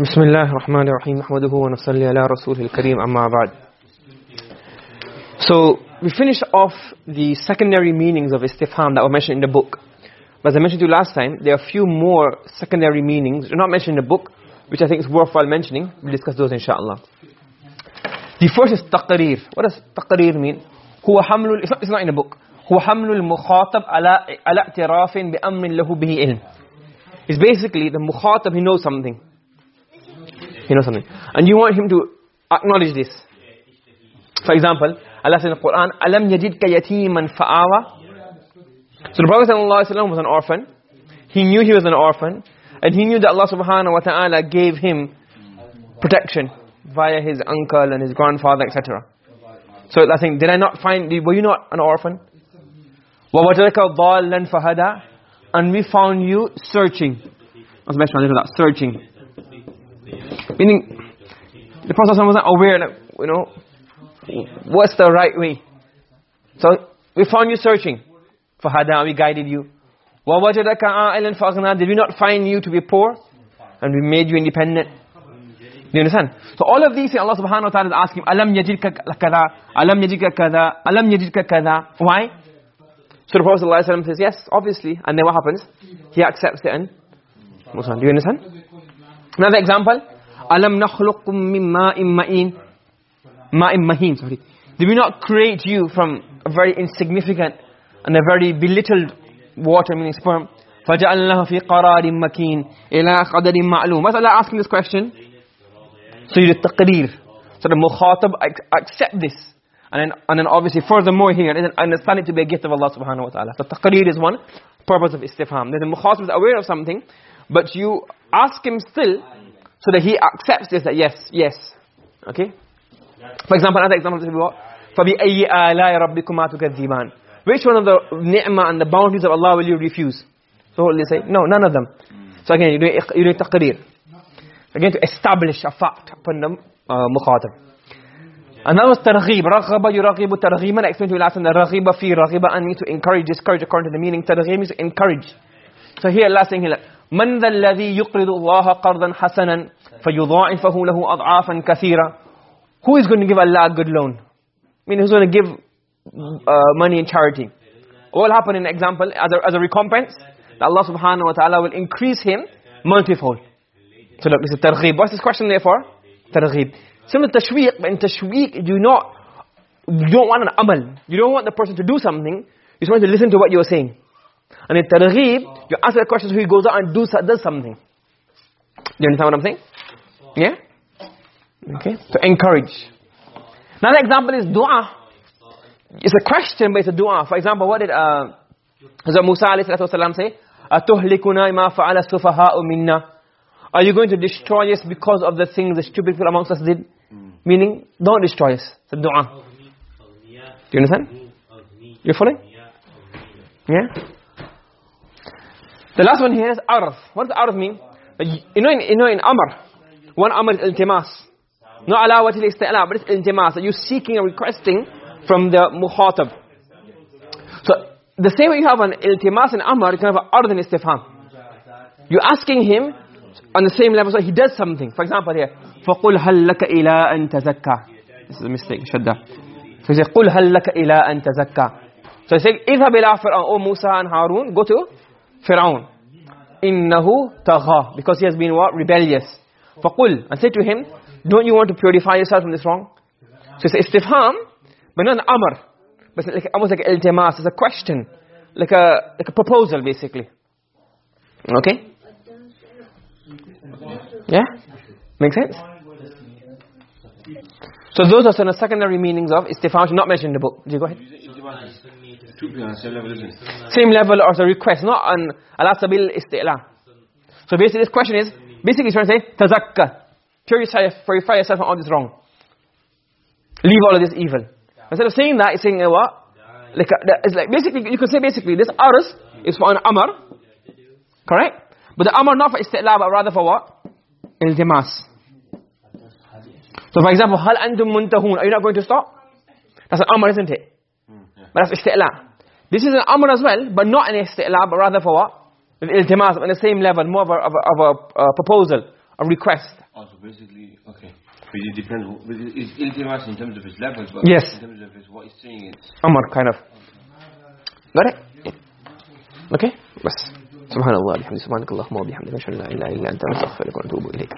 بسم الله الرحمن الرحيم نحمده ونصلي على رسوله الكريم أما بعد So we finished off the secondary meanings of istifham that were mentioned in the book. But as I mentioned to you last time, there are a few more secondary meanings, not mentioned in the book, which I think is worthwhile mentioning. We'll discuss those inshallah. The first is taqreer. What does taqreer mean? هو حمل it's not, in the book. هو حمل المخاطب على على اعتراف بأمر له به علم. is basically the mukhatab he knows something. He knows something. And you want him to acknowledge this. For example Allah says in the Quran alam yajidka yatiman fa'awa? So the prophet sallallahu alaihi wasallam was an orphan. He knew he was an orphan. And he knew that Allah subhanahu wa ta'ala gave him protection via his uncle and his grandfather etc so I think did I not find were you not an orphan? Wa wajadaka dhallan fahada? And we found you searching. Let's mention a little that, searching. Meaning, the Prophet ﷺ was not aware, that, you know, what's the right way. So, we found you searching. فَهَدَى We guided you. وَوَجَدَكَ عَائِلًا فَأَغْنَى Did we not find you to be poor? And we made you independent. Do you understand? So all of these Allah subhanahu wa ta'ala is asking, أَلَمْ يَجِدْكَ كَذَا أَلَمْ يَجِدْكَ كَذَا أَلَمْ يَجِدْكَ كَذَا Why? So the Prophet ﷺ says, yes, obviously. And then what happens? He accepts it and moves on. Do you understand? Another example. أَلَمْ نَخْلُقُكُم مِّن مَّاءٍ مَّهِينٍ مَّاءٍ مَّهِينٍ sorry. Did we not create you from a very insignificant and a very belittled water, meaning sperm? فَجَعَلْنَاهُ فِي قَرَارٍ مَّكِينٍ إِلَىٰ قَدَرٍ مَعْلُومٍ What's Allah asking this question? So you do taqreer. So the mukhatab accept this. And then, and then obviously furthermore here, and understand it to be a gift of Allah subhanahu wa ta'ala. So taqreer is one purpose of istifham. then the mukhatab is aware of something, but you ask him still, so that he accepts this, that yes, yes. Okay? For example, another example is what? فَبِأَيِّ آلَاءِ رَبِّكُمَا تُكَذِّبَانِ Which one of the ni'mah and the bounties of Allah will you refuse? So they say, no, none of them. So again, you do, you do taqreer. Again, to establish a fact upon the uh, mukhatab. Another was targhib. Raghaba yuraghibu targhiban. I explained to you last time that raghiba fi raghiba and mean to encourage, discourage according to the meaning. Targhib is encourage. So here last thing here. Man dhal ladhi yuqridu Allah qardan hasanan fayudha'ifahu lahu ad'afan kathira. Who is going to give Allah a good loan? I mean who's going to give uh, money in charity? What will happen in example as a, as a recompense? That Allah subhanahu wa ta'ala will increase him multifold. So look, this is targhib. What's this question therefore? Targhib similar to tashweeq but in tashweeq you do not you don't want an amal. You don't want the person to do something. You just want to listen to what you're saying. And in targheeb you ask the question so he goes out and does something. Do you understand what i'm saying? Yeah? Okay. To so encourage. Another example is dua. It's a question but it's a dua. For example what did uh Musa alayhi salatu wasalam say? اتُهْلِكُنَا ma فَعَلَ سُفَهَاءٌ minna. Are you going to destroy us because of the things the stupid people amongst us did? Mm. Meaning, don't destroy us. It's a dua. Do you understand? You're following? Yeah? The last one here is ard. What does ard mean? You know in, you know in amr, one amr is iltimas. Not ala wajhi isti'la, but it's iltimas. You're seeking and requesting from the mukhatab. So, the same way you have an iltimas and amr, you can have an ard and istifham. You're asking him on the same level, so he does something. For example here, فَقُلْ هَلْ لَكَ إِلَىٰ أَن تَزَكَّى This is a mistake, shadda. So he says, قُلْ هَلْ لَكَ إِلَىٰ أَن تَزَكَّى So he says, اذهب إلى فرعون, O Musa and Harun, go to Fir'aun. إِنَّهُ تَغَى Because he has been what? Rebellious. فَقُلْ And say to him, don't you want to purify yourself from this wrong? So it's istifham, but not an amr. But it's like, almost like an iltimas. It's a question. Like a, like a proposal, basically. Okay? Yeah? Make sense? So those are some of the secondary meanings of istifham, not mentioned in the book. Do you go ahead? Same level as a request, not on ala sabil isti'la. So basically this question is, basically he's trying to say, tazakka. Purify, yourself from all this wrong. Leave all of this evil. Instead of saying that, he's saying uh, what? Like, uh, it's like basically, you could say basically, this aras is for an amr. Correct? But the amr not for isti'la, but rather for what? Iltimas. So for example, hal antum muntahun. Are you not going to stop? That's an amr, isn't it? Hmm, but that's isti'la. This is an amr as well, but not an isti'la, but rather for what? With iltimas, on the same level, more of a, of a, of a uh, proposal, a request. Also basically, okay. But it depends, it's iltimas in terms of its level, but yes. in terms of its, what it's saying, it's... Amr, kind of. Got it? Okay? Yes. سبحان الله الحمد سبحانك اللهم وبحمدك أشهد أن لا إله إلا أنت أستغفرك وأتوب إليك.